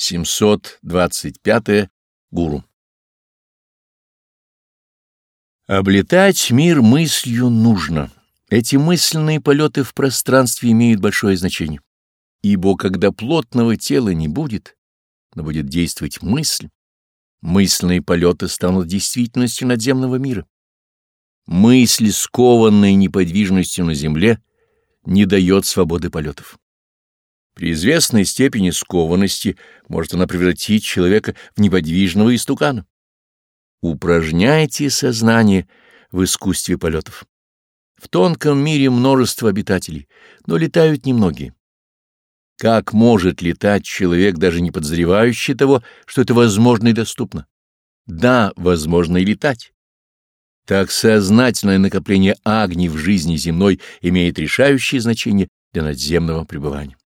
725. Гуру. Облетать мир мыслью нужно. Эти мысленные полеты в пространстве имеют большое значение. Ибо когда плотного тела не будет, но будет действовать мысль, мысленные полеты станут действительностью надземного мира. Мысль, скованная неподвижностью на земле, не дает свободы полетов. При известной степени скованности может она превратить человека в неподвижного истукана. Упражняйте сознание в искусстве полетов. В тонком мире множество обитателей, но летают немногие. Как может летать человек, даже не подозревающий того, что это возможно и доступно? Да, возможно и летать. Так сознательное накопление агни в жизни земной имеет решающее значение для надземного пребывания.